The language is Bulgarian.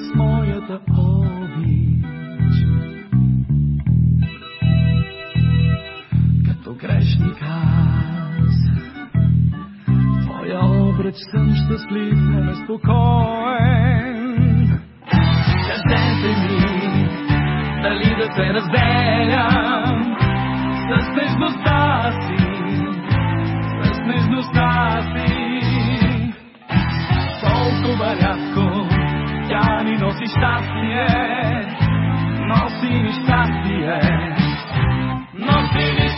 с моята обич? Като грешник аз, твоя обръч съм щастлив, но неспокоен. Кажете ми, дали да се разделям Nosi šťastie, nosi mi šťastie, nosi mi